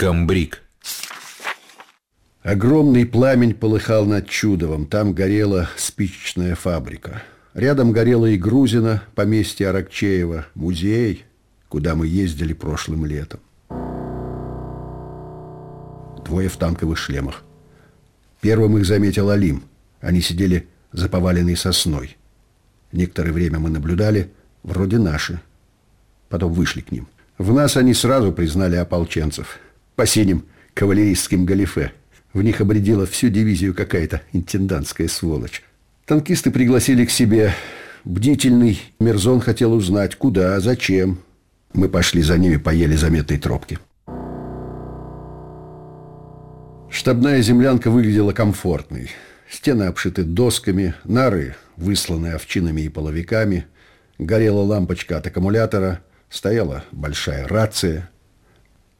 Камбрик Огромный пламень полыхал над Чудовом. Там горела спичечная фабрика. Рядом горела и Грузина, поместье Аракчеева, музей, куда мы ездили прошлым летом. Двое в танковых шлемах. Первым их заметил Алим. Они сидели за поваленной сосной. Некоторое время мы наблюдали, вроде наши. Потом вышли к ним. В нас они сразу признали ополченцев. По синим кавалерийским галифе. В них обредила всю дивизию какая-то интендантская сволочь. Танкисты пригласили к себе. Бдительный Мерзон хотел узнать, куда, зачем. Мы пошли за ними, поели заметной тропки. Штабная землянка выглядела комфортной. Стены обшиты досками, нары высланы овчинами и половиками. Горела лампочка от аккумулятора, стояла большая рация.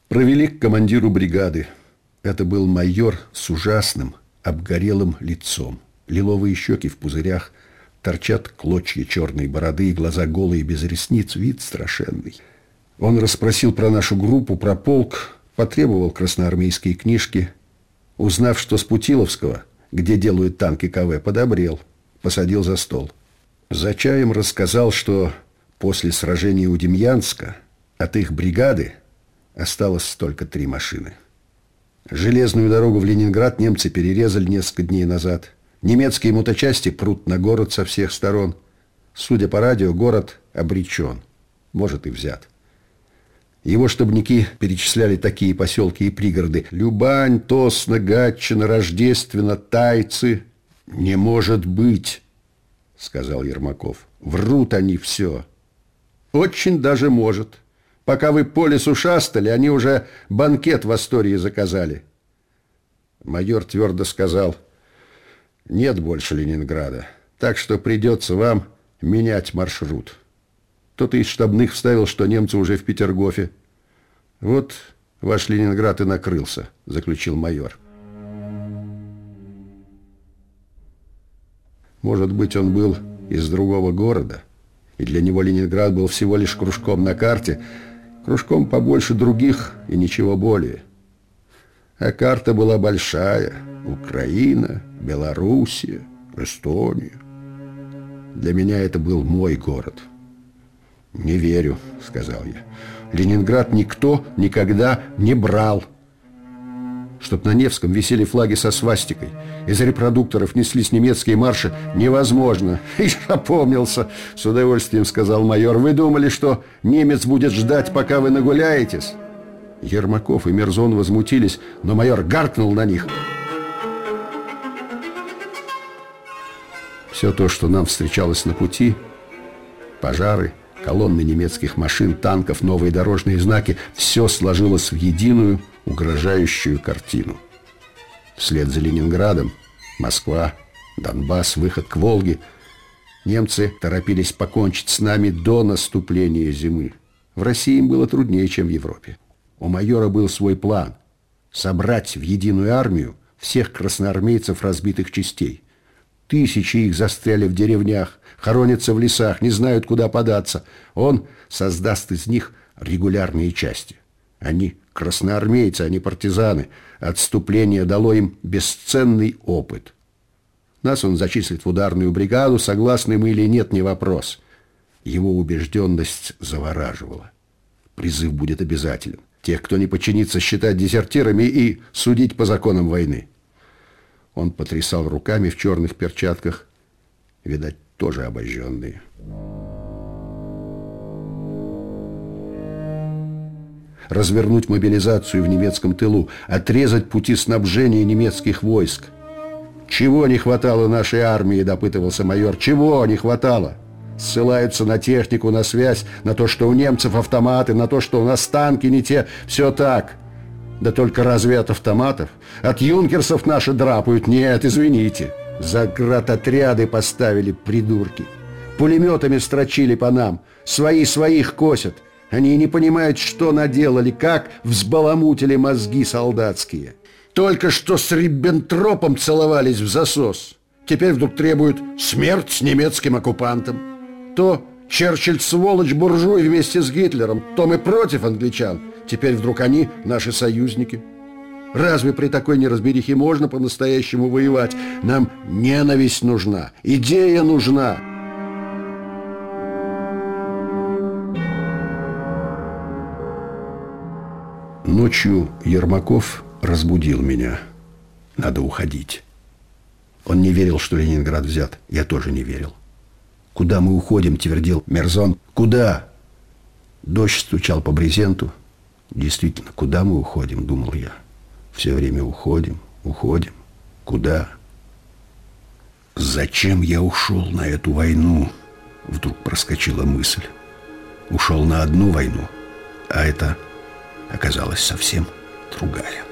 Провели к командиру бригады – это был майор с ужасным, обгорелым лицом. Лиловые щеки в пузырях, торчат клочья черной бороды и глаза голые без ресниц, вид страшенный. Он расспросил про нашу группу, про полк, потребовал красноармейские книжки. Узнав, что с Путиловского, где делают танки КВ, подобрел, посадил за стол. За чаем рассказал, что после сражения у Демьянска от их бригады осталось только три машины. Железную дорогу в Ленинград немцы перерезали несколько дней назад. Немецкие моточасти прут на город со всех сторон. Судя по радио, город обречен. Может и взят. Его штабники перечисляли такие поселки и пригороды. Любань, Тосно, Гатчина, Рождественно, Тайцы. «Не может быть!» — сказал Ермаков. «Врут они все». «Очень даже может». Пока вы по лесу шастали, они уже банкет в Астории заказали. Майор твердо сказал, нет больше Ленинграда, так что придется вам менять маршрут. Кто-то из штабных вставил, что немцы уже в Петергофе. Вот ваш Ленинград и накрылся, заключил майор. Может быть, он был из другого города, и для него Ленинград был всего лишь кружком на карте – кружком побольше других и ничего более. А карта была большая. Украина, Белоруссия, Эстония. Для меня это был мой город. «Не верю», — сказал я. «Ленинград никто никогда не брал» чтоб на Невском висели флаги со свастикой. Из репродукторов неслись немецкие марши. Невозможно. Ишь, опомнился, с удовольствием сказал майор. Вы думали, что немец будет ждать, пока вы нагуляетесь? Ермаков и Мерзон возмутились, но майор гаркнул на них. Все то, что нам встречалось на пути, пожары, колонны немецких машин, танков, новые дорожные знаки, все сложилось в единую, угрожающую картину. Вслед за Ленинградом Москва, Донбасс, выход к Волге. Немцы торопились покончить с нами до наступления зимы. В России им было труднее, чем в Европе. У майора был свой план – собрать в единую армию всех красноармейцев разбитых частей. Тысячи их застряли в деревнях, хоронятся в лесах, не знают, куда податься. Он создаст из них регулярные части. Они красноармейцы, не партизаны. Отступление дало им бесценный опыт. Нас он зачислит в ударную бригаду, согласны мы или нет, не вопрос. Его убежденность завораживала. Призыв будет обязателен. Тех, кто не подчинится, считать дезертирами и судить по законам войны. Он потрясал руками в черных перчатках, видать, тоже обожженные. развернуть мобилизацию в немецком тылу, отрезать пути снабжения немецких войск. «Чего не хватало нашей армии?» – допытывался майор. «Чего не хватало?» Ссылаются на технику, на связь, на то, что у немцев автоматы, на то, что у нас танки не те. Все так. Да только разве от автоматов? От юнкерсов наши драпают? Нет, извините. Заградотряды поставили придурки. Пулеметами строчили по нам. Свои своих косят. Они не понимают, что наделали, как взбаламутили мозги солдатские. Только что с Риббентропом целовались в засос. теперь вдруг требуют смерть с немецким оккупантом. То Черчилль сволочь буржуй вместе с Гитлером, то мы против англичан, теперь вдруг они наши союзники. Разве при такой неразберихе можно по-настоящему воевать? Нам ненависть нужна, идея нужна. Ночью Ермаков разбудил меня. Надо уходить. Он не верил, что Ленинград взят. Я тоже не верил. «Куда мы уходим?» – твердил Мерзон. «Куда?» Дождь стучал по брезенту. «Действительно, куда мы уходим?» – думал я. «Все время уходим, уходим. Куда?» «Зачем я ушел на эту войну?» Вдруг проскочила мысль. Ушел на одну войну, а это оказалась совсем другая.